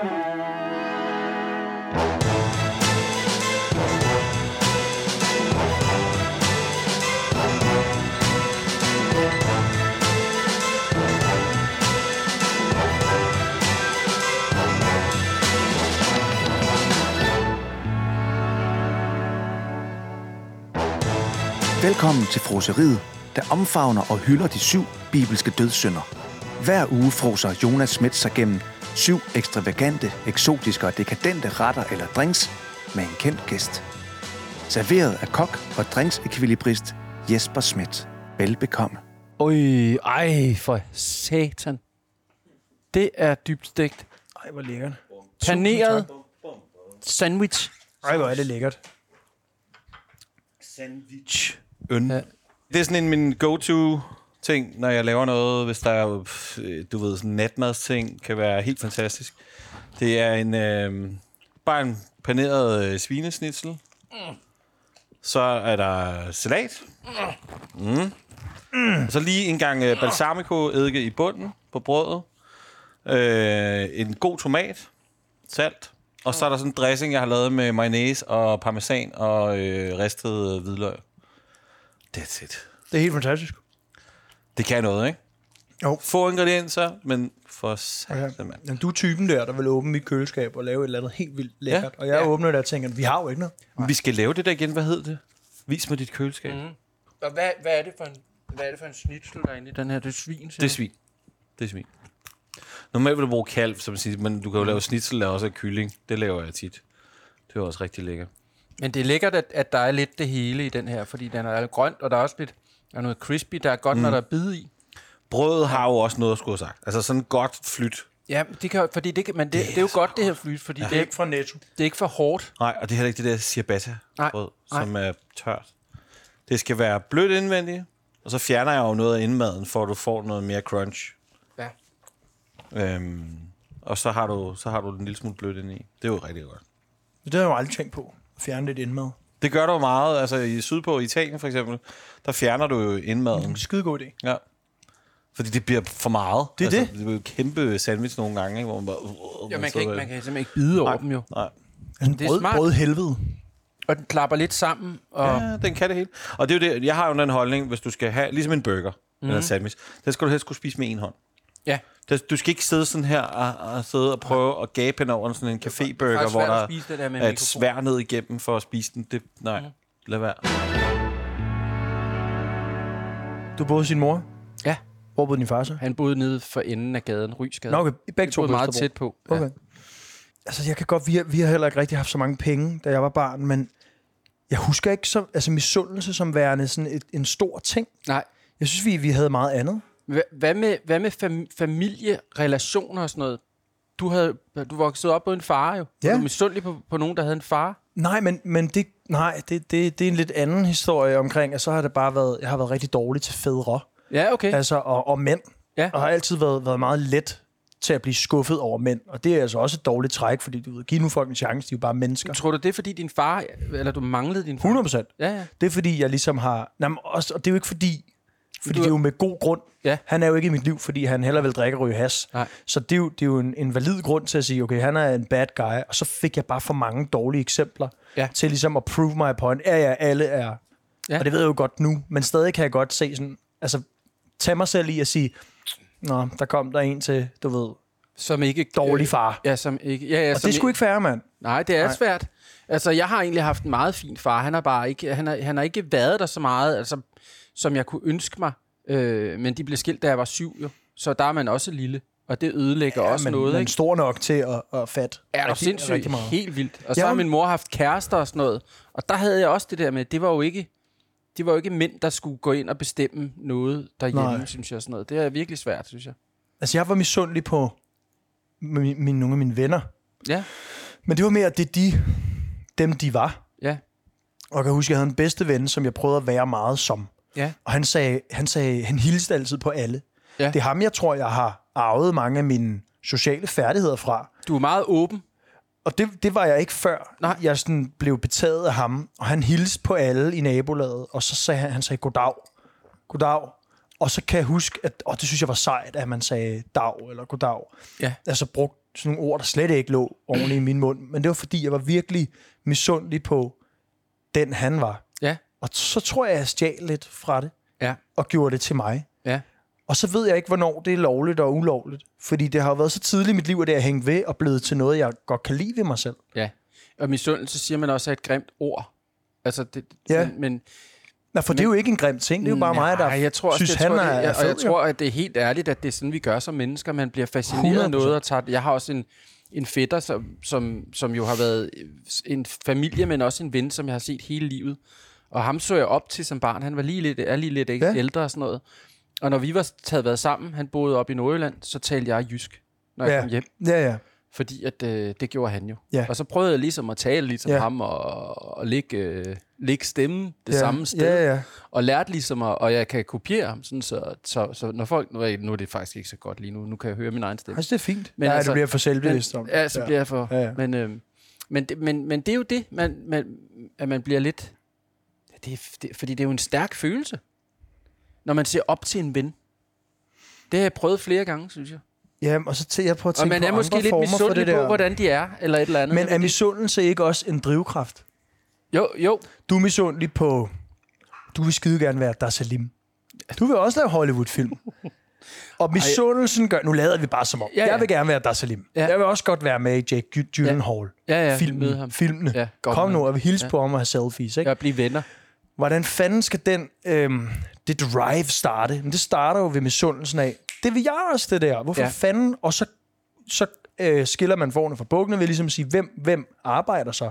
Velkommen til froseriet, der omfavner og hylder de syv bibelske dødssynder. Hver uge froser Jonas Schmidt sig gennem syv ekstravagante, eksotiske og dekadente retter eller drinks med en kendt gæst. Serveret af kok og drinksekvilibrist Jesper Schmidt. Velbekomme. Øj, ej, for satan. Det er dybt stegt. Ej, hvor lækkert. Paneret sandwich. Ej, hvor er det lækkert. Sandwich. Øn. Ja. Det er sådan en min go-to ting, når jeg laver noget, hvis der er, øh, du ved, sådan natmadsting, kan være helt fantastisk. Det er en, øh, bare en paneret øh, svinesnitsel. Så er der salat. Mm. Mm. så lige en gang øh, balsamico eddike i bunden på brødet. Øh, en god tomat. Salt. Og så er der sådan en dressing, jeg har lavet med mayonnaise og parmesan og øh, ristet hvidløg. That's it. Det er helt fantastisk. Det kan noget, ikke? Jo. Få ingredienser, men for satan, mand. Men du er typen der, der vil åbne mit køleskab og lave et eller andet helt vildt lækkert. Ja. Og jeg Ja. åbner det og tænker, vi har jo ikke noget. Vi skal lave det der igen. Hvad hed det? Vis mig dit køleskab. Mm. Og hvad, hvad, er det for en, hvad er det for en snitsel, der er inde i den her? Det er svin, Det er svin. Det er svin. Normalt vil du bruge kalv, som siger, men du kan jo lave snitsel også af kylling. Det laver jeg tit. Det er også rigtig lækkert. Men det er lækkert, at, at der er lidt det hele i den her, fordi den er grønt, og der er også lidt der er noget crispy, der er godt, mm. når der er bid i. Brødet har jo også noget at skulle have sagt. Altså sådan godt flyt. Ja, det kan, fordi det, kan, men det, det, er jo godt, det her flyt, fordi ja. det, er, Ikke fra Netto. det er ikke for hårdt. Nej, og det er heller ikke det der ciabatta Nej, brød, nej. som er tørt. Det skal være blødt indvendigt, og så fjerner jeg jo noget af indmaden, for at du får noget mere crunch. Ja. Øhm, og så har, du, så har du en lille smule blødt ind i. Det er jo rigtig godt. Det har jeg jo aldrig tænkt på. At fjerne lidt indmad. Det gør du jo meget. Altså i sydpå, i Italien for eksempel, der fjerner du jo indmaden. Skide god idé. Ja. Fordi det bliver for meget. Det er altså, det. Det bliver jo kæmpe sandwich nogle gange, ikke? hvor man bare... Uh, Ja, man kan, sidder ikke, man kan simpelthen ikke bide over Nej, dem jo. Nej. Altså, Det er brød, smart. brød helvede. Og den klapper lidt sammen. Og, Ja, den kan det hele. Og det er jo det, jeg har jo den holdning, hvis du skal have, ligesom en burger, mm. eller en sandwich, den skal du helst kunne spise med en hånd. ja. Det- Du skal ikke sidde sådan her og, og sidde og prøve at gabe hen over sådan en caféburger, hvor der er et mikrofon. svær ned igennem for at spise den. Det, nej, lad være. Du boede hos din mor. Ja. Hvor boede din far så? Han boede nede for enden af gaden, Rysgade. Nå, okay. Begge to boede meget tæt på. Okay. Altså, jeg kan godt... Vi har, vi har heller ikke rigtig haft så mange penge, da jeg var barn, men jeg husker ikke som, altså misundelse som værende sådan et, en stor ting. Nej. Jeg synes, vi, vi havde meget andet. Hva- Hvad med, hvad med fam- familierelationer og sådan noget? Du, havde, du voksede op med en far jo. Ja. Var du misundelig på, på nogen, der havde en far? Nej, men, men det, nej, det, det, det er en lidt anden historie omkring, at så har det bare været, jeg har været rigtig dårlig til fædre, Ja, okay. altså, og, og mænd, Ja. og har altid været, været meget let til at blive skuffet over mænd, og det er altså også et dårligt træk, fordi du ved, giv nu folk en chance, de er jo bare mennesker. Tror du, det er, fordi din far, eller du manglede din far? 100 procent. Ja, ja. Det er fordi, jeg ligesom har... Nej, men også, og det er jo ikke fordi... Fordi Du- det er jo med god grund. Ja. Han er jo ikke i mit liv, fordi han heller vil drikke og ryge has. Nej. Så det er, jo, det er jo en, en valid grund til at sige, okay, han er en bad guy. Og så fik jeg bare for mange dårlige eksempler Ja. til ligesom at prove my point. Ja, ja, alle er... Ja. Og det ved jeg jo godt nu, men stadig kan jeg godt se sådan... Altså, tage mig selv i at sige, Nå, der kom der en til, du ved, Som ikke... dårlig far. Ja, som ikke... Ja, ja, Og som det er sgu ikke fair, mand. Nej, det er. Nej. svært. Altså, jeg har egentlig haft en meget fin far. Han har bare ikke, han har, han har ikke været der så meget, altså, som jeg kunne ønske mig. Øh, men de blev skilt, da jeg var syv, jo. Så der er man også lille. Og det ødelægger ja, også men, noget, men ikke? stor nok til at, at fatte. Er du rigtig- sindssygt helt vildt. Og så Ja. har min mor haft kærester og sådan noget. Og der havde jeg også det der med, det var jo ikke, det var jo ikke mænd, der skulle gå ind og bestemme noget derhjemme, Nej. synes jeg. Sådan noget. Det er virkelig svært, synes jeg. Altså, jeg var misundelig på min, min, nogle af mine venner. Ja, Men det var mere, at det er de, dem de var. ja, Og jeg kan huske, jeg havde en bedste ven, som jeg prøvede at være meget som. Ja. Og han sagde, han sagde, han hilste altid på alle. Ja. Det er ham, jeg tror, jeg har arvet mange af mine sociale færdigheder fra. Du er meget åben. Og det, det var jeg ikke før. Nej. Jeg sådan blev betaget af ham, og han hilste på alle i nabolaget, og så sagde han, han sagde goddag. Goddag. Og så kan jeg huske, at og det synes jeg var sejt, at man sagde dag eller goddag. Ja. Altså brugt sådan nogle ord, der slet ikke lå ordentligt i min mund. Men det var fordi, jeg var virkelig misundelig på den, han var. Ja, Og så tror jeg, jeg stjal lidt fra det, ja, og gjorde det til mig. ja. Og så ved jeg ikke, hvornår det er lovligt og ulovligt. Fordi det har jo været så tidligt i mit liv, at det er hængt ved og blevet til noget, jeg godt kan lide ved mig selv. Ja, og misundelse siger man også er et grimt ord. Altså, det, Ja. men, men Nej, for men, det er jo ikke en grim ting. Det er jo bare mig, der Nej, jeg tror synes, jeg han tror, er, det, jeg, og jeg tror, at det er helt ærligt, at det er sådan, vi gør som mennesker. Man bliver fascineret af noget og tager det. Jeg har også en, en fætter, som, som, som jo har været en familie, men også en ven, som jeg har set hele livet. Og ham så jeg op til som barn. Han var lige lidt, er lige lidt Ja. ja. ældre og sådan noget. Og når vi var taget været sammen, han boede op i Nordjylland, så talte jeg jysk, når jeg Ja. kom hjem. Ja, ja. Fordi at, øh, det gjorde han jo. Ja. Og så prøvede jeg ligesom at tale ligesom Ja. ja. ham og, og lægge, øh, lægge stemmen det ja. samme sted. Ja, ja. Og lærte ligesom, at, og jeg kan kopiere ham, sådan, så, så, så når folk, nu er, nu er det faktisk ikke så godt lige nu, nu kan jeg høre min egen stemme. Altså, det er fint. Men Nej, altså- du bliver for selvbevidst om det. Ja, så bliver jeg for... Ja, ja. Men, øh, men, det, men, men det er jo det, man, man, at man bliver lidt... Det det, fordi det er jo en stærk følelse, når man ser op til en ven. Det har jeg prøvet flere gange, synes jeg. Ja, og så til jeg prøver at Og tænke man på er måske andre lidt former for det misundelig der. på, hvordan de er, eller et eller andet. Men er misundelse ikke også en drivkraft? Jo, jo. Du er misundelig på... Du vil skide gerne være Der Salim. Du vil også lave Hollywood-film. Og misundelsen gør... Nu lader vi bare som om. Ja, ja. Jeg vil gerne være Der Salim. Ja. Jeg vil også godt være med i Jake Gy- Gyllenhaal. Ja, ja, Filmen, møde ham. filmene. Ja, godt Kom nu, og vi hilse Ja. på ham og have selfies. Ikke? Jeg blive venner. Hvordan fanden skal den, øhm, det drive starte? Men det starter jo ved misundelsen af, det vil jeg også, det der. Hvorfor ja. Fanden? Og så, så øh, skiller man forne fra bukkene ved ligesom at sige, hvem, hvem arbejder så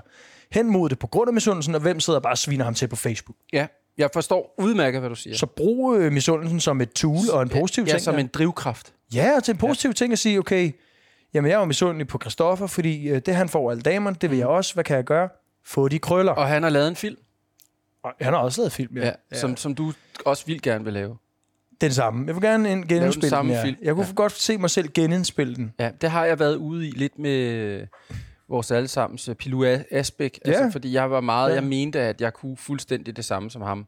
hen mod det på grund af misundelsen, og hvem sidder bare og sviner ham til på Facebook. Ja, jeg forstår udmærket, hvad du siger. Så brug øh, misundelsen som et tool og en positiv ja, ting. som ja. en drivkraft. Ja, og til en positiv ja. ting at sige, okay, jamen jeg er jo misundelig på Christoffer, fordi øh, det han får alle damerne, det vil jeg også. Hvad kan jeg gøre? Få de krøller. Og Og han har lavet en film, han har også lavet film, ja. ja, ja. Som, som du også vil gerne vil lave. Den samme. Jeg vil gerne en- genindspille den, samme ja. film. Jeg kunne Ja. godt se mig selv genindspille den. Ja, det har jeg været ude i lidt med vores allesammens øh, Pilu A- Asbæk. Ja. Altså, fordi jeg var meget, Ja. jeg mente, at jeg kunne fuldstændig det samme som ham.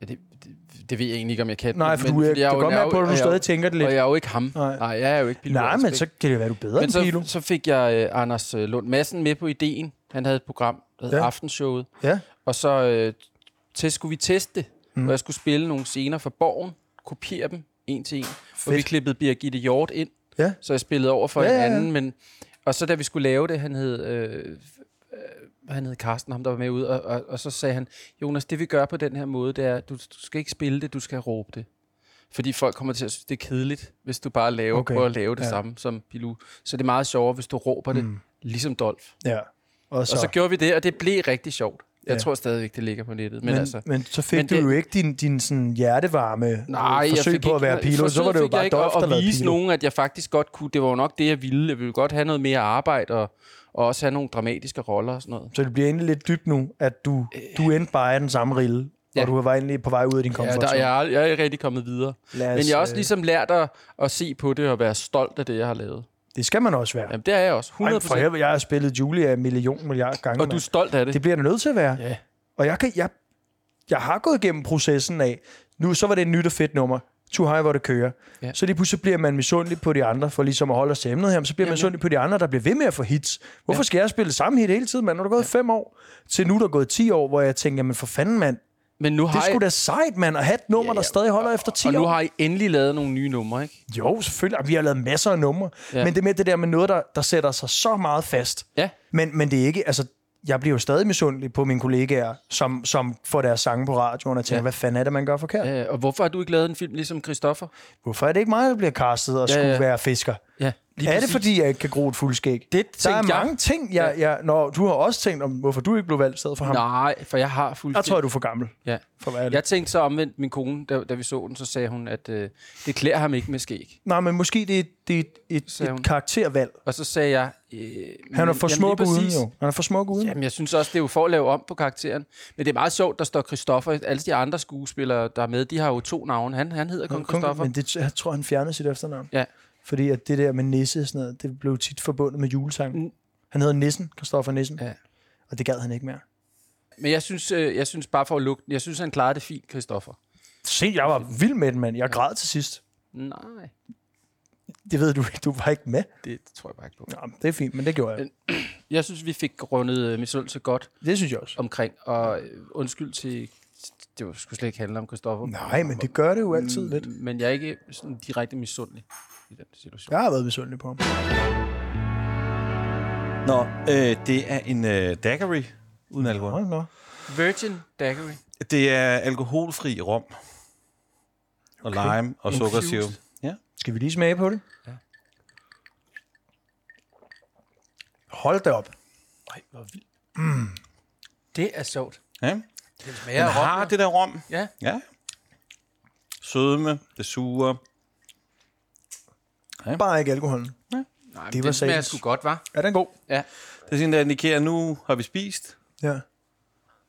Ja, det, det, det ved jeg egentlig ikke, om jeg kan. Nej, for men, du er, fordi jeg jeg er jo- godt jeg er med på, at du og jeg er jo- stadig tænker det lidt. Og jeg er jo ikke ham. Nej. Nej, jeg er jo ikke Pilu Nej, men Asbæk. så kan det være, du er bedre Men end Pilo. så, så fik jeg øh, Anders øh, Lund Madsen med på ideen. Han havde et program, der hed Ja. ja. Aftenshowet. Ja. Og så øh, til, skulle vi teste Mm. hvor jeg skulle spille nogle scener fra Borgen, kopiere dem en til en. Og Fedt. vi klippede Birgitte Hjort ind, Ja. så jeg spillede over for Ja, ja, en ja, ja. anden. Men, og så da vi skulle lave det, han hed, øh, han hed Carsten, ham der var med ud, og, og, og så sagde han, Jonas, det vi gør på den her måde, det er, du, du skal ikke spille det, du skal råbe det. Fordi folk kommer til at synes, det er kedeligt, hvis du bare laver, Okay. prøver at lave det Ja. ja. samme som Pilou. Så det er meget sjovere, hvis du råber det, Mm. ligesom Dolph. Ja. Og så, Og så gjorde vi det, og det blev rigtig sjovt. Jeg Ja. tror stadigvæk, det ligger på nettet. Men, men, altså, men så fik men du det- jo ikke din, din sådan hjertevarme nej, jeg forsøg fik på at være Pilo. Så var det jo bare der at, at vise Pilo. nogen, at jeg faktisk godt kunne. Det var jo nok det, jeg ville. Jeg ville godt have noget mere arbejde, og, og også have nogle dramatiske roller og sådan noget. Så det bliver egentlig lidt dybt nu, at du, du endte bare af den samme rille, Ja. og du var egentlig på vej ud af din Ja, komfort der, jeg, er, jeg er rigtig kommet videre. Os, Men jeg har også øh, ligesom lært at, at se på det og være stolt af det, jeg har lavet. Det skal man også være. Jamen, det er jeg også. 100 Ej, for helvede, jeg har spillet Julia en million milliard gange. Og du er stolt af det. Det bliver jeg nødt til at være. Ja. Og jeg, kan, jeg, jeg har gået igennem processen af, nu så var det et nyt og fedt nummer, Too High, hvor det kører. Ja. Så lige pludselig bliver man misundelig på de andre, for ligesom at holde os til emnet her, men så bliver man Jamen, misundelig på de andre, der bliver ved med at få hits. Hvorfor Ja. skal jeg spille samme hit hele tiden, mand? Nu er der gået ja. fem år, til nu er der gået 10 år, hvor jeg tænker, men for fanden, mand, Men nu det har er sgu jeg, da sejt, mand, at have et nummer, Ja, der ja. stadig holder efter 10 og nu år. har I endelig lavet nogle nye numre, ikke? Jo, selvfølgelig. Vi har lavet masser af numre. Ja. Men det med det der med noget, der, der sætter sig så meget fast. Ja. Men, men det er ikke, altså, jeg bliver jo stadig misundelig på mine kollegaer, som, som får deres sange på radioen og tænker, ja. Hvad fanden er det, man gør forkert? Ja. Og hvorfor har du ikke lavet en film ligesom Christoffer? Hvorfor er det ikke mig, der bliver castet og Ja, skulle ja. være fisker? Ja, lige er det, fordi jeg ikke kan gro et fuldskæg? Det Der er jeg. mange ting, jeg, jeg, når du har også tænkt om, hvorfor du ikke blev valgt stedet for ham. Nej, for jeg har Jeg fuldstændig... tror, du er for gammel, Ja. for at være ærlig. Jeg tænkte så omvendt min kone, da, da vi så den, så sagde hun, at øh, det klæder ham ikke med skæg. Nej, men måske det er, det er et, et, Sagde hun. et karaktervalg. Og så sagde jeg... Øh, Han er for smuk uden, jo. Han er for smuk uden. Jamen, jeg synes også, det er jo for at lave om på karakteren. Men det er meget sjovt, der står Christoffer. Alle de andre skuespillere, der er med, de har jo to navne. Han, han hedder kun Christoffer. Men det, jeg tror, han fjernede sit efternavn. Ja. Fordi at det der med Nisse og sådan noget, det blev tit forbundet med julesang. Mm. Han hedder Nissen, Christoffer Nissen. Ja. Og det gad han ikke mere. Men jeg synes, øh, jeg synes bare for at lukke jeg synes, han klarede det fint, Christoffer. Se, jeg var vild med den, mand. Jeg græd til sidst. Nej. Det ved du ikke, du var ikke med. Det tror jeg bare ikke på. Nå, det er fint, men det gjorde jeg. Jeg synes, vi fik rundet øh, misundelse godt Det synes jeg også. omkring, og øh, undskyld til... Det var skulle slet ikke handle om Christoffer. Nej, men det gør det jo altid lidt. Men jeg er ikke sådan direkte misundelig i den situation. Jeg har været misundelig på ham. Nå, øh, det er en øh, daiquiri uden alkohol. Hold nå. Virgin Daiquiri. Det er alkoholfri rom. Og Okay. lime og sukkersirup. Ja. Skal vi lige smage på det? Ja. Hold da op. Ej, hvor vildt. Det er sjovt. ja. Det smager Den har det der rom. Ja. Ja. Sødme, det sure. Bare ikke alkoholen. Nej, Det det, var det smager sgu godt, var. Er den god? Ja. Det er sådan, der indikerer, at nu har vi spist. Ja.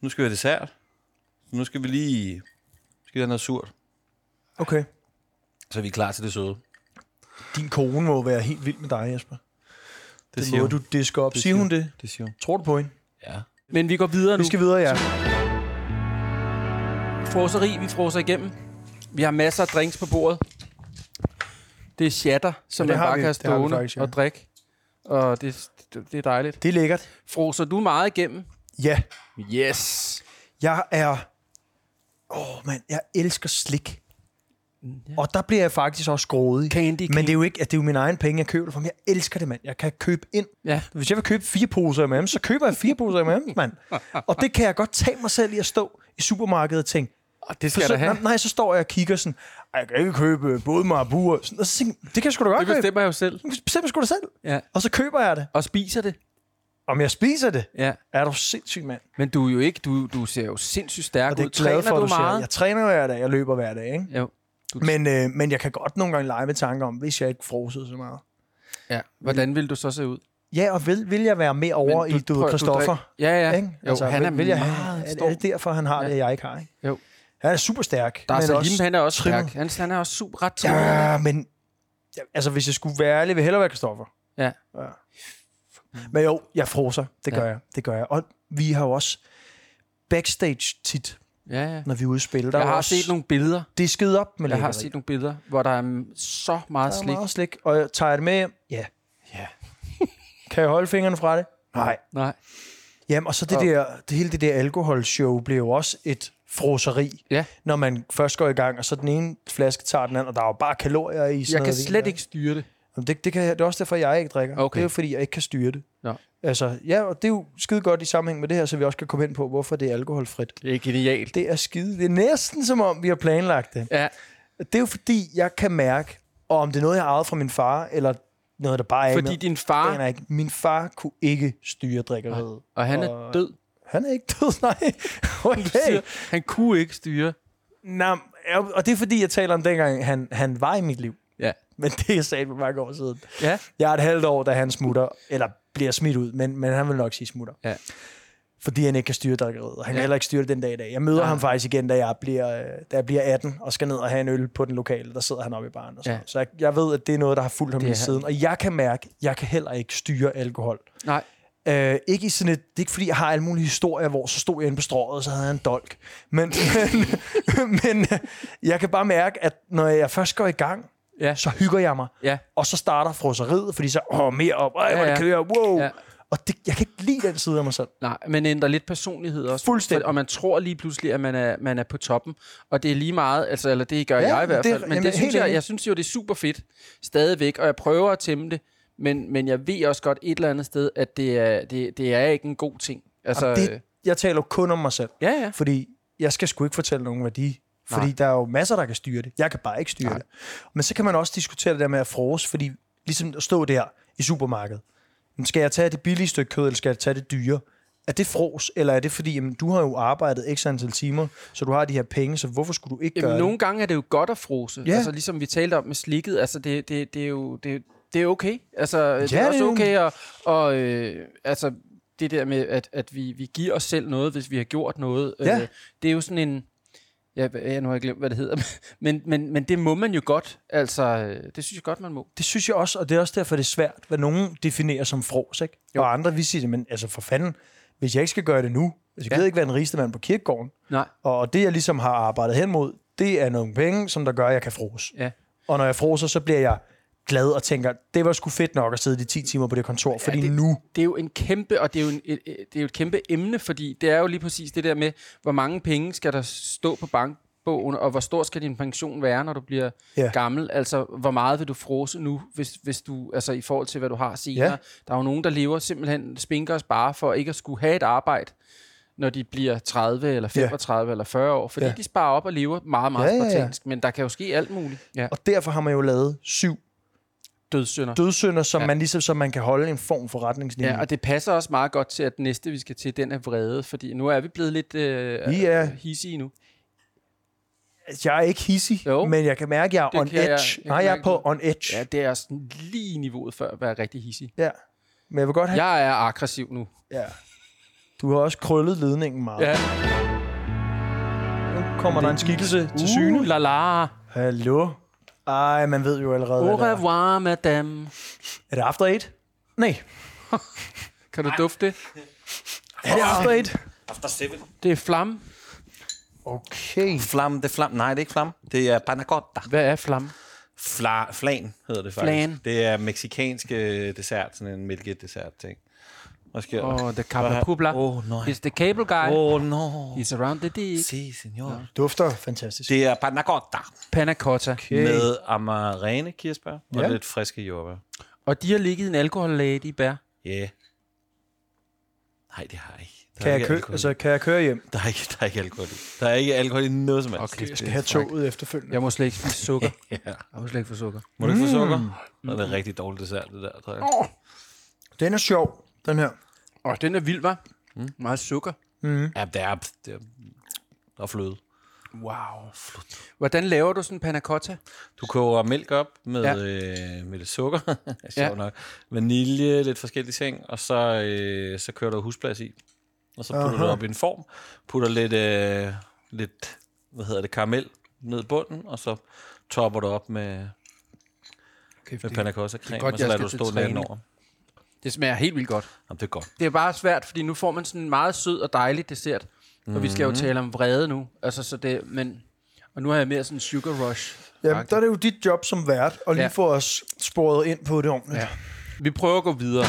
Nu skal vi have dessert. Så nu skal vi lige skal vi have noget surt. Okay. Så er vi klar til det søde. Din kone må være helt vild med dig, Jesper. Det Den siger måde, hun. du disker op. Det Siger siger hun det? Det siger hun. Tror du på hende? Ja. Men vi går videre nu. Vi skal videre, ja. Froseri, vi froser igennem. Vi har masser af drinks på bordet. Det er shatter, som Ja, ja, man bare vi- kan stående faktisk, ja. og drikke. Og det, det, det er dejligt. Det er lækkert. Froser du meget igennem? Ja. Yes. Jeg er... Åh, oh, mand. Jeg elsker slik. Og der bliver jeg faktisk også grådig. Candy Men det er jo ikke, at det er jo mine egne penge, jeg køber det for. Men jeg elsker det, mand. Jeg kan købe ind. Ja. Hvis jeg vil købe fire poser M&M's, så køber jeg fire poser M&M's, mand. Og det kan jeg godt tage mig selv i at stå i supermarkedet og tænke, Og det skal så, der have. nej, så står jeg og kigger sådan, "Ej, jeg kan ikke købe både Marabu og sådan, og så tænker jeg, det kan jeg sgu da godt Det købe. bestemmer jeg jo selv. Det bestemmer jeg sgu da selv. Ja. Og så køber jeg det. Og spiser det. Om jeg spiser det, Ja. er du sindssyg, mand. Men du er jo ikke, du, du ser jo sindssygt stærk Og det er ud. Træner for, du du siger. meget? Jeg træner hver dag, jeg løber hver dag, ikke? Jo. Du, Men, øh, men jeg kan godt nogle gange lege med tanker om, hvis jeg ikke frosede så meget. ja. Hvordan vil du så se ud? Ja, og vil, vil jeg være med over Men i, du prøv- Christoffer? drik- Ja, ja. Ikke? Jo, han er vil, vil jeg, meget er, stor. er det derfor, han har Ja. det, jeg ikke har? Ikke? Jo. Han er super stærk. Der er men så også han er også trimmet. stærk. Han, han er også super ret trimmet. Ja, men ja, altså, hvis jeg skulle være ærlig, vil jeg hellere være Christoffer. Ja. ja. Men jo, jeg froser. Det gør Ja. jeg. Det gør jeg. Og vi har jo også backstage tit, Ja, ja. når vi er spille. Der Jeg har også, set nogle billeder. Det er skidt op med Jeg har set nogle billeder, hvor der er så meget Der er slik. meget slik. Og jeg tager det med hjem? Ja. Ja. Kan jeg holde fingrene fra det? Nej. Nej. Jamen, og så det Og- der, det hele det der alkoholshow bliver jo også et froseri, Ja. når man først går i gang, og så den ene flaske tager den anden, og der er jo bare kalorier i sådan Jeg kan noget vin slet der. ikke styre det. Jamen, Det, det, kan, jeg- det er også derfor, jeg ikke drikker. Okay. Det er jo, fordi jeg ikke kan styre det. Nå. Altså, ja, og det er jo skide godt i sammenhæng med det her, så vi også kan komme ind på, hvorfor det er alkoholfrit. Det er genialt. Det er skide. Det er næsten som om, vi har planlagt det. Ja. Det er jo fordi, jeg kan mærke, og om det er noget, jeg har arvet fra min far, eller noget, der bare er Fordi med, din far, ikke. Min far kunne ikke styre drikkeriet. og han er Og- død. Han er ikke død, nej. Okay. Han kunne ikke styre. Nå, og det er fordi, jeg taler om dengang, han, han var i mit liv. Ja. Men det er sat for mange år siden. Ja. Jeg er et halvt år, da han smutter, eller bliver smidt ud, men, men han vil nok sige smutter. Ja. Fordi han ikke kan styre drikkeriet, og han Ja. kan heller ikke styre det den dag i dag. Jeg møder Ja. ham faktisk igen, da jeg, bliver, da jeg bliver 18, og skal ned og have en øl på den lokale. Der sidder han oppe i baren. Og så Ja. så jeg, jeg ved, at det er noget, der har fulgt ham lige siden. Og jeg kan mærke, jeg kan heller ikke styre alkohol. Nej. Øh, ikke i sådan et, det er ikke fordi, jeg har alle mulige historier, hvor så stod jeg inde på strået, og så havde jeg en dolk. Men, men, men øh, jeg kan bare mærke, at når jeg først går i gang, Ja. så hygger jeg mig. Ja. Og så starter froseriet, fordi så, åh, mere op, ej, hvor Ja, det ja. kører, wow. Ja. Ja. Og det, jeg kan ikke lide den side af mig selv. Nej, men ændrer lidt personlighed også. Fuldstændig. Og man tror lige pludselig, at man er, man er på toppen. Og det er lige meget, altså, eller det gør Ja, jeg i hvert det er- fald. Men jamen, det synes jeg, jeg synes jo, det er super fedt stadigvæk, og jeg prøver at tæmme det. Men, men jeg ved også godt et eller andet sted, at det er, det, det er ikke en god ting. Altså, det, jeg taler jo kun om mig selv, ja, ja. fordi jeg skal sgu ikke fortælle nogen værdi. Fordi Nej. der er jo masser, der kan styre det. Jeg kan bare ikke styre Nej. det. Men så kan man også diskutere det der med at frose, fordi ligesom at stå der i supermarkedet. Skal jeg tage det billige stykke kød, eller skal jeg tage det dyre? Er det fros, eller er det fordi, jamen, du har jo arbejdet x antal timer, så du har de her penge, så hvorfor skulle du ikke Jamen, gøre nogle gange er det jo godt at frose. Ja. Altså, ligesom vi talte om med slikket. Altså, det, det, det er jo... Det, det er okay. Altså, det Ja, er det også er jo- okay at... Og, øh, altså, det der med, at, at vi, vi giver os selv noget, hvis vi har gjort noget. Ja. Øh, det er jo sådan en... Ja, jeg nu har jeg glemt, hvad det hedder. Men, men, men det må man jo godt. Altså, øh, det synes jeg godt, man må. Det synes jeg også, og det er også derfor, det er svært, hvad nogen definerer som fros, ikke? Jo. Og andre, vi siger, men altså for fanden, hvis jeg ikke skal gøre det nu, altså, jeg Ja. gider ikke være den rigeste mand på kirkegården, Nej. og det, jeg ligesom har arbejdet hen mod, det er nogle penge, som der gør, at jeg kan frose. Ja. Og når jeg froser, så bliver jeg glad og tænker, det var sgu fedt nok at sidde de 10 timer på det kontor, fordi det- nu... det er jo en kæmpe, og det er jo, en, et, et- det er jo et kæmpe emne, fordi det er jo lige præcis det der med, hvor mange penge skal der stå på bankbogen, og hvor stor skal din pension være, når du bliver Ja. ja. gammel? Altså, hvor meget vil du frose nu, hvis, hvis du, altså i forhold til, hvad du har senere? Ja. Ja. Der er jo nogen, der lever simpelthen spinker og sparer for ikke at skulle have et arbejde, når de bliver 30 eller Ja. 35 eller 40 år, fordi Ja. ja. de sparer op og lever meget, meget Ja, ja, ja, ja. spartansk. Men der kan jo ske alt muligt. Ja. Og derfor har man jo lavet syv Dødssynder. dødssynder, som ja. Ja. man ligesom så man kan holde en form for retningslinje. Ja, og det passer også meget godt til, at den næste, vi skal til, den er vrede, fordi nu er vi blevet lidt øh, Vi er- hissige nu. Jeg er ikke hissig, Jo. men jeg kan mærke, at jeg er Det on jeg- edge. jeg kan Nej, jeg er på det. on edge. Ja, det er sådan lige niveauet før at være rigtig hissig. Ja. Men jeg vil godt have... Jeg er aggressiv nu. Ja. Du har også krøllet ledningen meget. Ja. Nu kommer der en skikkelse til syne. Uh, la la. Hallo? Ej, man ved jo allerede, Au hvad det er. revoir, madame. Er det After Eight? Nej. Kan du dufte det? Er det After Eight? After seven. Det er flam. Okay. Flam, det er flam. Nej, det er ikke flam. Det er panna cotta. Hvad er flam? Fla, flan hedder det faktisk. Flan. Det er meksikansk øh, dessert, sådan en mælkedessert ting. Hvad sker der? Oh, the capapubla. Åh, oh, nej. It's the cable guy. Oh, no. He's around the dick. Si, senor. Dufter fantastisk. Det er panna cotta Panna cotta. Okay. med amarene kirsebær og Ja. lidt friske jordbær. Og de har ligget i en alkohollade i bær. Ja. Yeah. Nej, det har jeg ikke. Der Kan jeg, ikke kø- alkohol altså, kan jeg køre hjem? Der er ikke, der er ikke alkohol i. Der er ikke alkohol i noget som helst. Okay, Jeg skal have toget efterfølgende. Jeg må slet ikke spise sukker. Ja. Jeg må slet ikke få sukker. Må du ikke få sukker? Mm. Det er rigtig dårligt dessert, det der, tror jeg. Den er sjov, den her. Åh, den er vild, hva'? Mm. Meget sukker. Ja, det er, det er, der er fløde. Wow. Hvordan laver du sådan en panna cotta? Du koger mælk op med, Ja. øh, med lidt sukker, Ja. nok, vanilje, lidt forskellige ting, og så, øh, så kører du husplads i. Og så putter Aha. du op i en form, putter lidt, øh, lidt hvad hedder det, karamel ned i bunden, og så topper du op med, Okay, med panna cotta creme, og så lader du stå træning. over. Det smager helt vildt godt. Jamen, det er godt. Det er bare svært, fordi nu får man sådan en meget sød og dejlig dessert. Mm-hmm. Og vi skal jo tale om vrede nu. Altså, så det, men, og nu har jeg mere sådan en sugar rush. Jamen, der er det jo dit job som vært, og lige Ja. få os sporet ind på det ordentligt. Ja. Vi prøver at gå videre.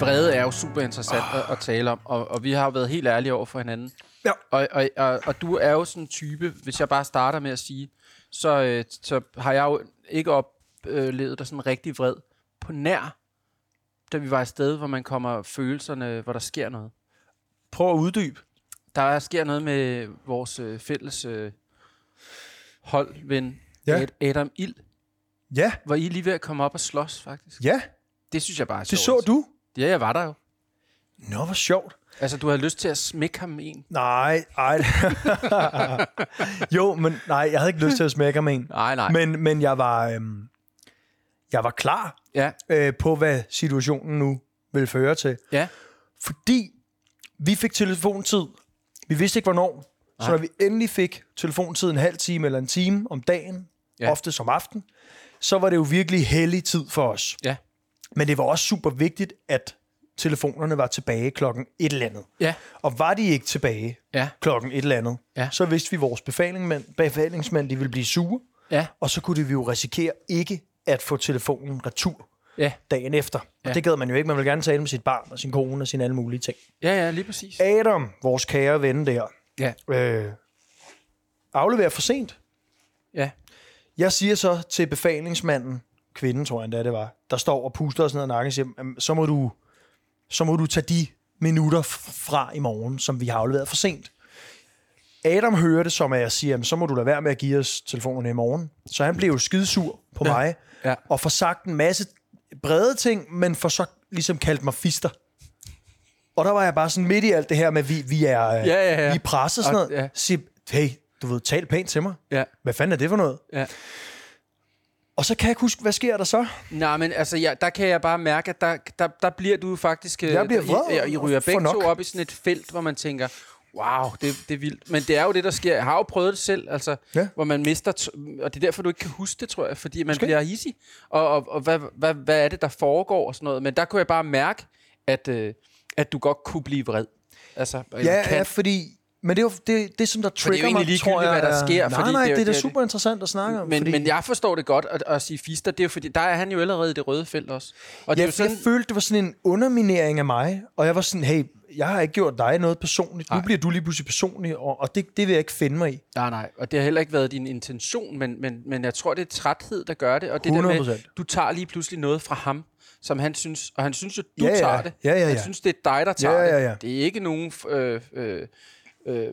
Vrede er jo super interessant at, at tale om, og, og vi har jo været helt ærlige over for hinanden. Ja. Og, og, og, og du er jo sådan en type, hvis jeg bare starter med at sige, så, øh, så har jeg jo ikke oplevet dig sådan rigtig vred på nær, da vi var et sted, hvor man kommer følelserne, hvor der sker noget. Prøv at uddybe. Der er, sker noget med vores øh, fælles øh, holdven, Ja. Adam Ild, Ja, hvor I lige ved at komme op og slås, faktisk. ja, Det synes jeg bare er det sjovt. så du. Ja, jeg var der jo. Nå, hvor sjovt. Altså, du havde lyst til at smække ham en. Nej, ej. jo, men nej, jeg havde ikke lyst til at smække med en. Nej, nej. Men, men jeg var, øhm, jeg var klar Ja, øh, på, hvad situationen nu vil føre til. ja. Fordi vi fik telefontid. Vi vidste ikke, hvornår. Så Nej. når vi endelig fik telefontid en halv time eller en time om dagen, Ja. ofte som aften, så var det jo virkelig hellig tid for os. Ja. Men det var også super vigtigt, at telefonerne var tilbage klokken et eller andet. Ja. Og var de ikke tilbage Ja. klokken et eller andet, Ja. så vidste vi, at vores befalingsmænd, befalingsmænd de ville blive sure, Ja. og så kunne vi jo risikere ikke at få telefonen retur Ja. dagen efter. Og Ja. det gad man jo ikke. Man ville gerne tale med sit barn og sin kone og sine alle mulige ting. Ja, ja, lige præcis. Adam, vores kære ven der, Ja. øh, afleverer for sent. Ja. Jeg siger så til befalingsmanden, kvinden tror jeg endda det var, der står og puster os ned ad nakken, siger, "Jamen, så må du, så må du tage de minutter fra i morgen, som vi har afleveret for sent. Adam hører det som, at jeg siger, "Jamen, så må du lade være med at give os telefonerne i morgen. Så han blev jo skidesur på Ja. mig, Ja. og får sagt en masse brede ting, men får så ligesom kaldt mig fister. Og der var jeg bare sådan midt i alt det her med, vi, vi er, øh, Ja, ja, ja. vi presset sådan Og- noget. ja. Siger, hey, du ved, tal pænt til mig. Ja. Hvad fanden er det for noget? Ja. Og så kan jeg ikke huske, hvad sker der så? Nej, men altså, ja, der kan jeg bare mærke, at der, der, der bliver du faktisk... øh, Jeg bliver vred I, I ryger begge to op i sådan et felt, hvor man tænker, wow, det, det er vildt. Men det er jo det, der sker. Jeg har jo prøvet det selv, altså, Ja. hvor man mister... T- og det er derfor, du ikke kan huske det, tror jeg, fordi man Måske. bliver hissig. Og, og, og hvad, hvad, hvad er det, der foregår og sådan noget. Men der kunne jeg bare mærke, at, øh, at du godt kunne blive vred. Altså, Ja, kan. ja, fordi Men det er jo det, det som der er jo trigger egentlig mig, tror ligegyldigt, jeg. hvad der er- sker, Nej, fordi nej, det er jo- det er det er- super interessant at snakke om. Men, fordi men jeg forstår det godt at, at sige fister. Det er jo fordi, der er han jo allerede i det røde felt også. Og det er jeg, jo sådan, jeg følte, det var sådan en underminering af mig, og jeg var sådan, hey, jeg har ikke gjort dig noget personligt. Nu Nej. bliver du lige pludselig personlig, og, og det, det vil jeg ikke finde mig i. Nej, nej. Og det har heller ikke været din intention, men, men, men jeg tror, det er træthed, der gør det. Og det der med, 100%. du tager lige pludselig noget fra ham, som han synes, og han synes jo, du Ja, ja. tager det. Ja, ja, Han ja. synes, det er dig, der tager Ja, ja, ja. det. Det er ikke nogen... Øh, øh, øh,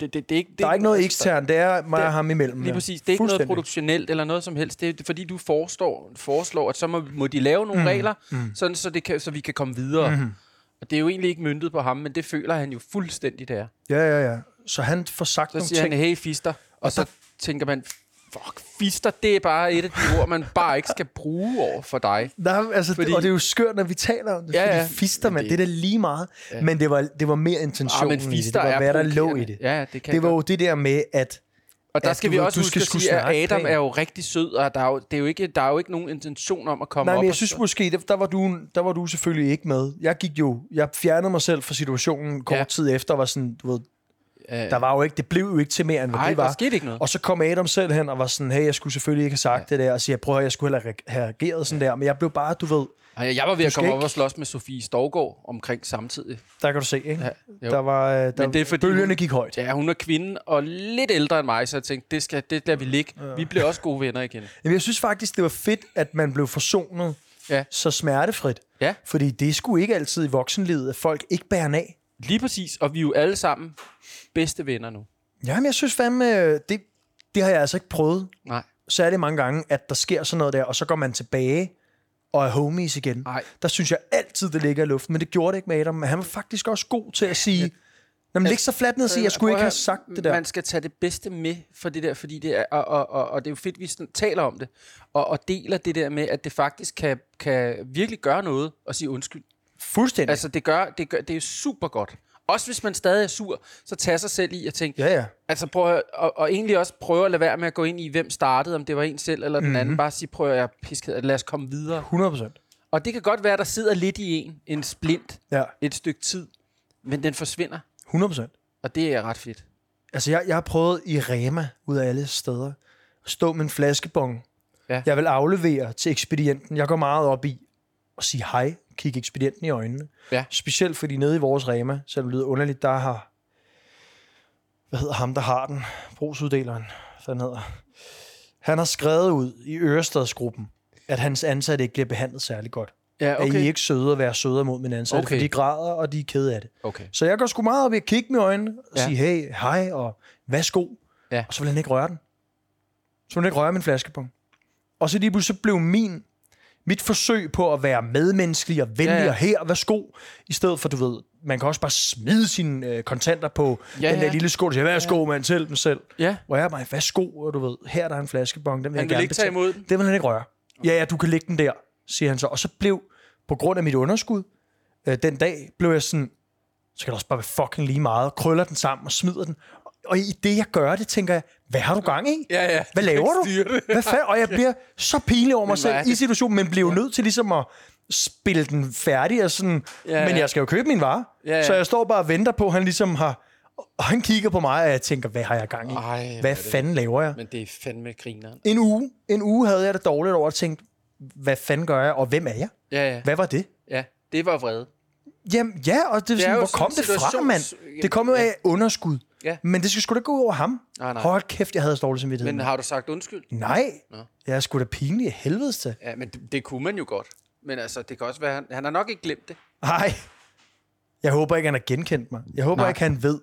det, det, det er ikke, det Der er ikke noget altså, ekstern, det er mig og ham imellem. Lige præcis. Det er ikke noget produktionelt eller noget som helst. Det er fordi, du forestår, foreslår, at så må, må de lave nogle mm. regler, mm. Sådan, så, det kan, så vi kan komme videre. Mm. Og det er jo egentlig ikke myndet på ham, men det føler han jo fuldstændig, det er. Ja, ja, ja. Så han får sagt Så nogle siger ting. han, hey fister, og så tænker man, fuck, fister, det er bare et af de ord, man bare ikke skal bruge over for dig. Nej, altså, Fordi- og det er jo skørt, når vi taler om det, Ja, ja, fordi ja. ja. fister, man, det- det, er da lige meget. Ja. Men det var, det var mere Ah, intentionen men i det. fister Det var, hvad der lå i det. Ja, det kan Det var jo det der med, at Og der at skal du vi også du huske skal at sige, at Adam er jo rigtig sød, og der er jo, det er jo ikke, der er jo ikke nogen intention om at komme Nej, op men jeg synes måske, der, der, var du, der var du selvfølgelig ikke med. Jeg gik jo, jeg fjernede mig selv fra situationen kort Ja. ja. tid efter, og var sådan, du ved, Ja. der var jo ikke, det blev jo ikke til mere, end hvad Nej, det der var. skete ikke noget. Og så kom Adam selv hen og var sådan, hey, jeg skulle selvfølgelig ikke have sagt ja. det der, og siger, prøv at jeg skulle have reageret sådan der, men jeg blev bare, du ved, Ej, jeg var ved at komme op ikke- og slås med Sofie Storgård omkring samtidig. der kan du se, ikke? Ja, jo. der var, øh, der, Men det er fordi, bølgerne hun- gik højt. Ja, hun er kvinde og lidt ældre end mig, så jeg tænkte, det, skal, det lader vi ligge. Vi bliver også gode venner igen. Jamen, jeg synes faktisk, det var fedt, at man blev forsonet Ja. så smertefrit. Ja. Fordi det sgu ikke altid i voksenlivet, at folk ikke bærer af. Lige præcis, og vi er jo alle sammen bedste venner nu. Jamen, jeg synes fandme, øh, det, det har jeg altså ikke prøvet Nej. særlig mange gange, at der sker sådan noget der, og så går man tilbage og er homies igen. Nej. Der synes jeg altid, det ligger i luften, men det gjorde det ikke med Adam. Men han var faktisk også god til at sige, Nå, men læg så fladt ned og sige, jeg skulle Prøv ikke have sagt det der. Man skal tage det bedste med for det der, fordi det er, og, og, og, og det er jo fedt, vi sådan taler om det, og, og deler det der med, at det faktisk kan, kan virkelig gøre noget at sige undskyld. Fuldstændig. Altså, det gør, det gør, det er super godt. Også hvis man stadig er sur, så tager sig selv i at tænke, Ja, ja. Altså prøv at, og, og egentlig også prøve at lade være med at gå ind i, hvem startede, om det var en selv eller den Mhm. mm-hmm. anden. Bare sige, prøv at jeg er pisket, lad os komme videre. 100 procent. Og det kan godt være, at der sidder lidt i en, en splint, Ja, et stykke tid, men den forsvinder, 100 procent. og det er ret fedt. Altså, jeg, jeg har prøvet i Rema, ud af alle steder, at stå med en flaskebong. Ja. Jeg vil aflevere til ekspedienten. Jeg går meget op i at sige hej, kigge ekspedienten i øjnene. Ja. Specielt fordi nede i vores Rema, selvom det lyder underligt, der har... Hvad hedder ham, der har den? Brugsuddeleren. Hvad han hedder? Han har skrevet ud i Ørestadsgruppen, at hans ansatte ikke bliver behandlet særlig godt. Ja, Okay. At I ikke søde at være søde mod mine ansatte, Okay. for de græder, og de er kede af det. Okay. Så jeg går sgu meget op i at kigge med øjnene og Ja. sige, hey, hej og værsgo. Ja. Og så vil han ikke røre den. Så vil han ikke røre min flaskebong. Og så lige pludselig blev min, mit forsøg på at være medmenneskelig og venlig Ja, ja, ja. ja. og her, værsgo, i stedet for, du ved, man kan også bare smide sine øh, kontanter på Ja, ja, den ja. der lille skål, og sige, værsgo, ja. man selv dem selv. Ja, Hvor jeg er bare, værsgo, og du ved, her der er en flaskebong, den vil han jeg vil gerne ikke tage imod den. Det vil han ikke røre. Ja, ja, du kan lægge den der, siger han så. Og så blev, på grund af mit underskud, øh, den dag, blev jeg sådan, så kan det også bare være fucking lige meget, krøller den sammen og smider den. Og i det, jeg gør det, tænker jeg, hvad har du gang i? Ja, ja. Hvad laver du? Det. Hvad fanden? Og jeg bliver så pinlig over mig selv i det? situationen, men bliver jo nødt til ligesom at spille den færdig og sådan, Ja, ja, men jeg skal jo købe min vare. Ja, ja. Så jeg står bare og venter på, at han ligesom har, og han kigger på mig, og jeg tænker, hvad har jeg gang i? Ej, hvad det- fanden laver jeg? Men det er fandme grineren. En uge, en uge havde jeg det dårligt over at tænke, hvad fanden gør jeg, og hvem er jeg? Ja, ja. Hvad var det? Ja, det var vrede. Jamen, ja, og det, er sådan, hvor kom det fra, mand? Det kom jo af underskud. Ja. Men det skal sgu da gå ud over ham. Nej, nej. Hold kæft, jeg havde dårlig samvittighed. Men har du sagt undskyld? Nej, Nå. jeg er sgu da pinlig i helvedes til. Ja, men det, det kunne man jo godt. Men altså, det kan også være, han, han har nok ikke glemt det. Nej. Jeg håber ikke, han har genkendt mig. Jeg håber Nej. Ikke, han ved.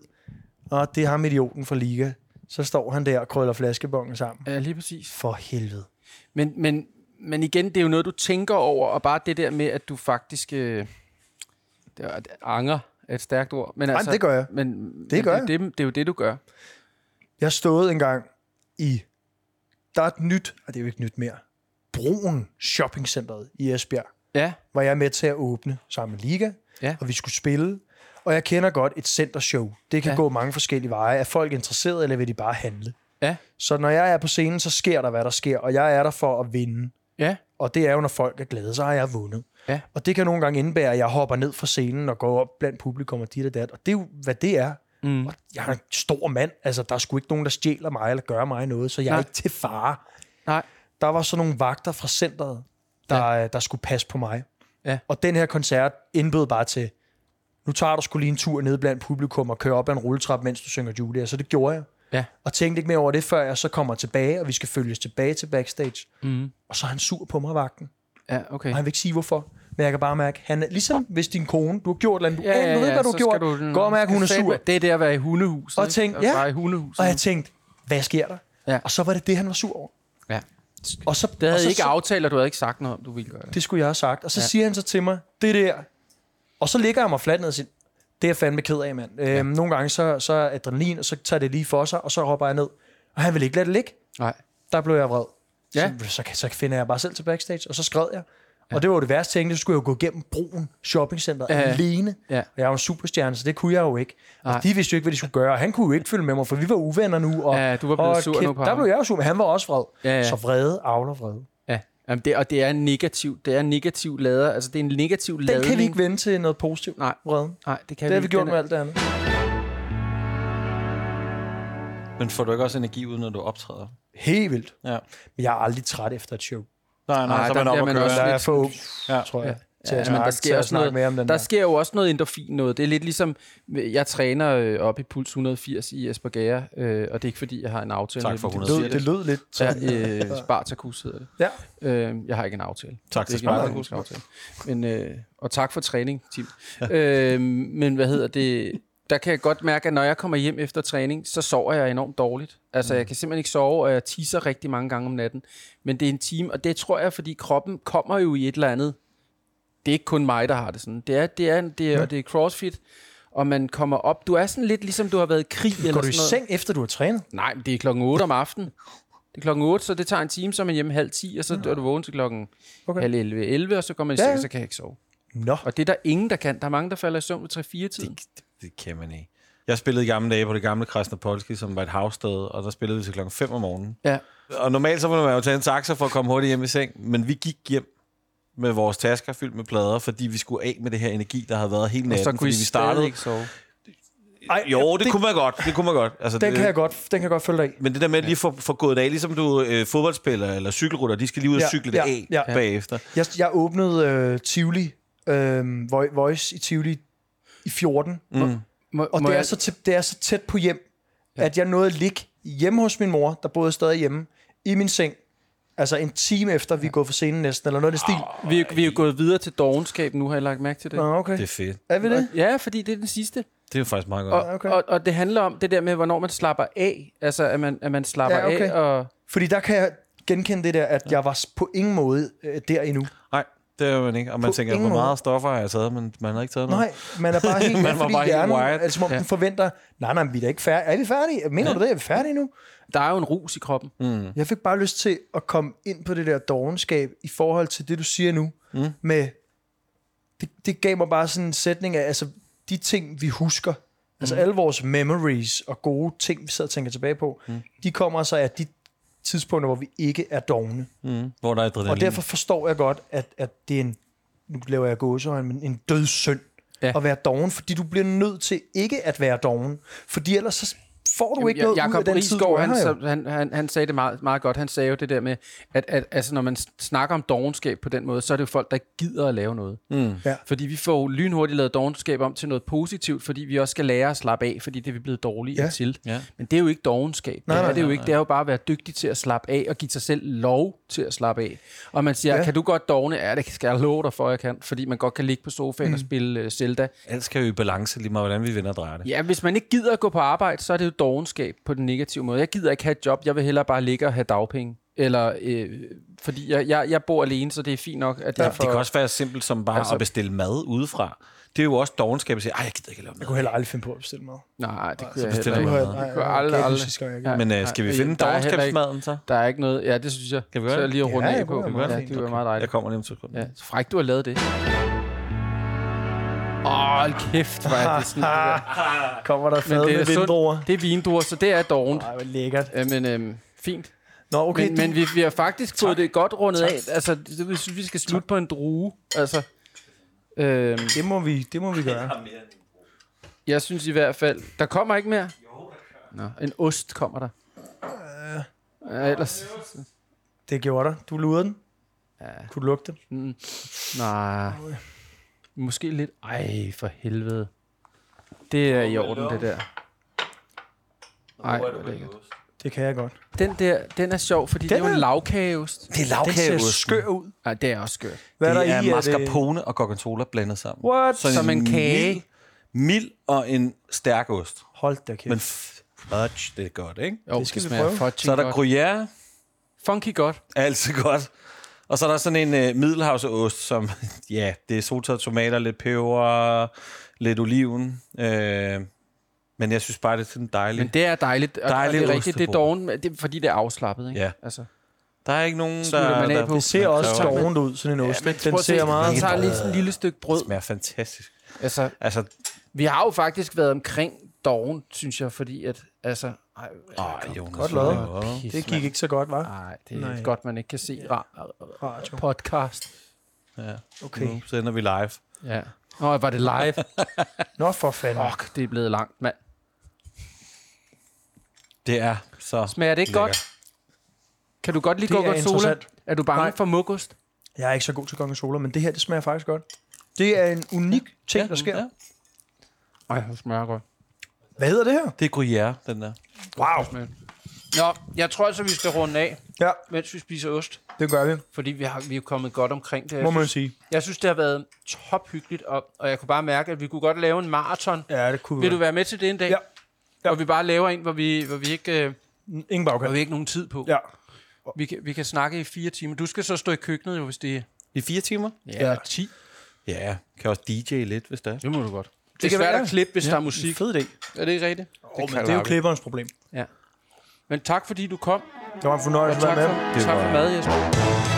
Og det er ham idioten fra Liga. Så står han der og krøller flaskebongen sammen. Ja, lige præcis. For helvede. Men, men, men igen, det er jo noget, du tænker over, og bare det der med, at du faktisk... Øh, det er, anger er et stærkt ord. Men altså, men det gør jeg. Men, Det men gør det, det, det er jo det, du gør. Jeg har stået en gang i... Der er et nyt, og det er jo ikke nyt mere, Broen Shoppingcenteret i Esbjerg, Ja, var jeg med til at åbne sammen med Liga, Ja. og vi skulle spille. Og jeg kender godt et centershow. Det kan Ja. gå mange forskellige veje. Er folk interesserede, eller vil de bare handle? ja, Så når jeg er på scenen, så sker der, hvad der sker, og jeg er der for at vinde. ja, Og det er jo, når folk er glade, så har jeg vundet. Ja. Og det kan nogle gange indebære, at jeg hopper ned fra scenen og går op blandt publikum og dit og dat. Og det er jo, hvad det er. Mm. Og jeg er en stor mand. Altså, der er sgu ikke nogen, der stjæler mig eller gør mig noget, så jeg er Nej. ikke til fare. Nej. Der var så nogle vagter fra centret, der, ja. der skulle passe på mig. Ja. Og den her koncert indbød bare til, nu tager du skulle lige en tur ned blandt publikum og kører op ad en rulletrap, mens du synger Julia. Så det gjorde jeg. Ja. Og tænkte ikke mere over det, før jeg så kommer tilbage, og vi skal følges tilbage til backstage. Mm. Og så er han sur på mig, vagten. Ja, okay. Og han vil ikke sige, hvorfor. Men jeg kan bare mærke, han er ligesom hvis din kone, du har gjort noget, du ja, ja, ja, ved, hvad du så har gjort, du, gå og mærke, hun er sur. Det er det at være i hundehuset. Og ikke? tænk, At ja. være i hundehuset. Og jeg tænkte, hvad sker der? Ja. Og så var det det, han var sur over. ja. Og så, Det og havde så, I ikke så, aftalt, og du havde ikke sagt noget om, du ville gøre det. Det skulle jeg have sagt. Og så Ja. ja. siger han så til mig, det der. Og så ligger jeg mig fladt ned og siger, det er jeg fandme ked af, mand. Øhm, nogle gange så, så er adrenalin, og så tager det lige for sig, og så hopper jeg ned. Og han vil ikke lade det ligge. Nej. Der blev jeg vred. Ja. Så, så, så finder jeg bare selv til backstage, og så skred jeg. Ja. Og det var det værste ting, så skulle jeg jo gå gennem broen, shoppingcenteret, Ja. alene. Ja. Og jeg var en superstjerne, så det kunne jeg jo ikke. Og de vidste jo ikke, hvad de skulle gøre. Og han kunne jo ikke følge med mig, for vi var uvenner nu. Og, Ja, du var blevet og sur nu på Der ham. blev jeg jo sur, men han var også vred. Ja, ja. Så vrede avler vrede. Ja. Jamen det, og det er negativt. Det er en negativ lader. Altså, det er en negativ Den ladning. kan vi ikke vende til noget positivt. Nej. Vreden. Nej, det kan Det har vi ikke. gjort Den med er- alt det andet. Men får du ikke også energi ud, når du optræder? Helt vildt. Ja. Men jeg er aldrig træt efter et show. Nej, Nej, nej, så der er man op og også Der køre. er lidt- for ung, Ja. tror jeg. Ja. At men der sker, at også snakke noget, mere om den der der. sker jo også noget endorfin noget. Det er lidt ligesom, jeg træner øh, op i Puls 180 i Esbjerg, øh, og det er ikke fordi, jeg har en aftale. Tak for dem. Det 180. lød, det lød lidt. Ja, øh, Spartacus hedder det. Ja. Øh, jeg har ikke en aftale. Tak Det er til. Spartacus aftale. Men, øh, og tak for træning, Tim. øh, men hvad hedder det? Der kan jeg godt mærke, at når jeg kommer hjem efter træning, så sover jeg enormt dårligt. Altså, jeg kan simpelthen ikke sove, og jeg tisser rigtig mange gange om natten. Men det er en time, og det tror jeg, fordi kroppen kommer jo i et eller andet. Det er ikke kun mig, der har det sådan. Det er, det er, det er, Ja. det er crossfit, og man kommer op. Du er sådan lidt ligesom, du har været i krig eller Går du i sådan noget. seng, efter du har trænet? Nej, men det er klokken 8 om aftenen. Det er klokken 8, så det tager en time, så er man hjemme halv 10, og så er du vågen til klokken Okay. halv 11, 11, og så går man i Ja, seng, ja. så kan jeg ikke sove. Nå. Og det er der ingen, der kan. Der er mange, der falder i søvn ved 3-4 tiden. Det, det kan man ikke. Jeg spillede i gamle dage på det gamle Krasnopolski, som var et havsted, og der spillede vi til klokken 5 om morgenen. Ja. Og normalt så må man jo tage en taxa for at komme hurtigt hjem i seng, men vi gik hjem med vores tasker fyldt med plader, fordi vi skulle af med det her energi, der havde været hele Og natten, så kunne fordi I vi startede. ikke sove. Ej, Jo, det, kunne man godt. Det kunne man godt. Altså, Den det, kan jeg godt, den kan jeg godt følge dig i. Men det der med at lige få, få gået det af, ligesom du øh, fodboldspiller eller cykelrytter, de skal lige ud og Ja, cykle ja, det af ja. bagefter. Jeg, jeg åbnede øh, Tivoli, øh, Vo- Voice i Tivoli i 14. Mm. Må, Og må det er, jeg- så tæt, det er så tæt på hjem, ja. at jeg nåede at ligge hjemme hos min mor, der boede stadig hjemme, i min seng. Altså en time efter, vi er gået for scenen næsten, eller noget af det stil. vi, er- vi er jo gået videre til dogenskab nu, har jeg lagt mærke til det. Nå, okay. Det er fedt. Er vi det? Ja, fordi det er den sidste. Det er jo faktisk meget godt. Og, okay. og, og det handler om det der med, hvornår man slapper af. Altså, at man, at man slapper Ja, okay. af. Og, Fordi der kan jeg genkende det der, at jeg var på ingen måde øh, der endnu. Det er man ikke. Og man På tænker, hvor måde. meget stoffer har jeg taget, men man har ikke taget noget. Nej, man er bare helt Man med, var fordi bare helt hjernen, wired. altså, som om Ja. den forventer, nej, nej, vi er da ikke færdige. Er vi færdige? Mener du det? Er vi færdige nu? der er jo en rus i kroppen. Mm. Jeg fik bare lyst til at komme ind på det der dogenskab i forhold til det, du siger nu. Mm. Med, det, det gav mig bare sådan en sætning af, altså de ting, vi husker, altså alle vores memories og gode ting, vi sidder og tænker tilbage på, mm. de kommer så af de tidspunkter, hvor vi ikke er dogne. Mm. Hvor der er adrenalin. Og derfor forstår jeg godt, at, at det er en, nu laver jeg gåsøjne, men en død synd Ja. ja. at være doven, fordi du bliver nødt til ikke at være doven, fordi ellers så får du ikke noget ud af Jakob den tid, du han, her. han, han, han sagde det meget, meget godt. Han sagde jo det der med, at, at altså, når man snakker om dogenskab på den måde, så er det jo folk, der gider at lave noget. Mm. Ja. Fordi vi får lynhurtigt lavet dogenskab om til noget positivt, fordi vi også skal lære at slappe af, fordi det er vi blevet dårlige Ja. til. Ja. Men det er jo ikke dogenskab. Nej, det, nej, er det, er jo nej, ikke. det er jo bare at være dygtig til at slappe af og give sig selv lov til at slappe af. Og man siger, Ja. kan du godt dogne? Ja, det skal jeg love dig for, jeg kan. Fordi man godt kan ligge på sofaen mm. og spille uh, Zelda. Alt skal jo i balance, lige meget hvordan vi vender og drejer det. Ja, hvis man ikke gider at gå på arbejde, så er det jo dogenskab på den negative måde. Jeg gider ikke have et job, jeg vil hellere bare ligge og have dagpenge. Eller, øh, fordi jeg, jeg, jeg bor alene, så det er fint nok, at Ja, jeg det kan også være simpelt som bare altså, Altså- at bestille mad udefra. Det er jo også dogenskab at sige, ej, jeg gider ikke at lave Jeg mad. kunne heller aldrig finde på at bestille mad. Nej, det kunne så jeg bestiller heller ikke. mad. Nej, kunne jeg jeg aldrig, aldrig. jeg Ja. Men øh, skal vi finde dogenskabsmaden så? Der er ikke noget... Ja, det synes jeg. Kan vi så gøre det? lige at runde Ja, af det på. kunne Ja, det kunne være meget Jeg dejligt. kommer lige om to sekunder. Ja, så frækt, du har lavet det. Åh, hold kæft, hvor er det sådan. det der. Kommer der er med vindruer? Det er vindruer, så det er dovent. Ej, hvor lækkert. Ja, men øhm, fint. Nå, okay. men, men vi, vi har faktisk fået det godt rundet af. Altså, det, vi synes, vi skal slutte på en drue. Altså, øhm, det, må vi, det må vi gøre. Jeg synes i hvert fald... Der kommer ikke mere? Nå, en ost kommer der. Ja, ellers... Det gjorde der. Du lurede den. Ja. Kunne du lugte det? Mm, nej. Måske lidt... Ej, for helvede. Det er i orden, det der. Ej, hvor er det lækkert. Det kan jeg godt. Den der, den er sjov, fordi Den det er jo en lavkageost. Det er Den ser skør ud. Nej, det er også skørt. Hvad er der det er i? Er mascarpone og gorgonzola blandet sammen. What? Sådan Som en kage. Mild, mild og en stærk ost. Hold da kæft. Men fudge, det er godt, ikke? Jo, Det skal vi smager prøve. Så er der gruyère, Funky godt. altid godt. Og så er der sådan en uh, middelhavsost, som, ja, det er soltørrede tomater, lidt peber, lidt oliven. Øh, men jeg synes bare, det er sådan dejligt. Men det er dejligt. Og, Dejligt og det er rigtigt, det er doven, det fordi det er afslappet, ikke? Ja. Altså. Der er ikke nogen, der, der på. Det ser også dovent ud, sådan en ost. men den at se, ser meget... Man tager lige sådan et lille stykke brød. smager fantastisk. Altså, Altså, vi har jo faktisk været omkring doven, synes jeg, fordi at, altså... Ej, Jonas. Godt lavet. Det gik ikke så godt, var. Nej, det er Nej. Godt, man ikke kan se ra- Radio. podcast. Ja, Okay. nu sender vi live. Ja. Nå, var det live? Nå, for fanden. Fuck, det er blevet langt, mand. Det er så Smager det ikke lækkert. godt? Kan du godt lide Det er interessant. Er du bange Nej. for mukost? Jeg er ikke så god til gorgonzola, men det her, det smager faktisk godt. Det er en unik ting, der sker. Ja. Nej, det smager godt. Hvad hedder det her? Det er gruyère, den der. Wow. Nå, jeg tror altså, vi skal runde af, Ja, mens vi spiser ost. det gør vi, Fordi vi, har, vi er kommet godt omkring det. må Jeg man synes, sige. jeg synes, det har været tophyggeligt, og, og jeg kunne bare mærke, at vi kunne godt lave en maraton. Ja, det kunne vi Vil du være med til det en dag? Ja. Ja. Hvor vi bare laver en, hvor vi, hvor vi ikke... Øh, Ingen hvor vi bagkant. ikke nogen tid på. Ja. Vi, kan, vi kan snakke i fire timer. Du skal så stå i køkkenet, jo, hvis det er I fire timer? ja, Ja. 10. Ja, kan også DJ lidt, hvis det er. Det må du godt. Det, det kan er svært være. at klippe, hvis ja. der er musik. Fed idé. Er det ikke rigtigt? Oh, men det er jo klipperens problem. Ja. Men tak, fordi du kom. Det var en fornøjelse at tak være med. for, tak for mad, Jesper.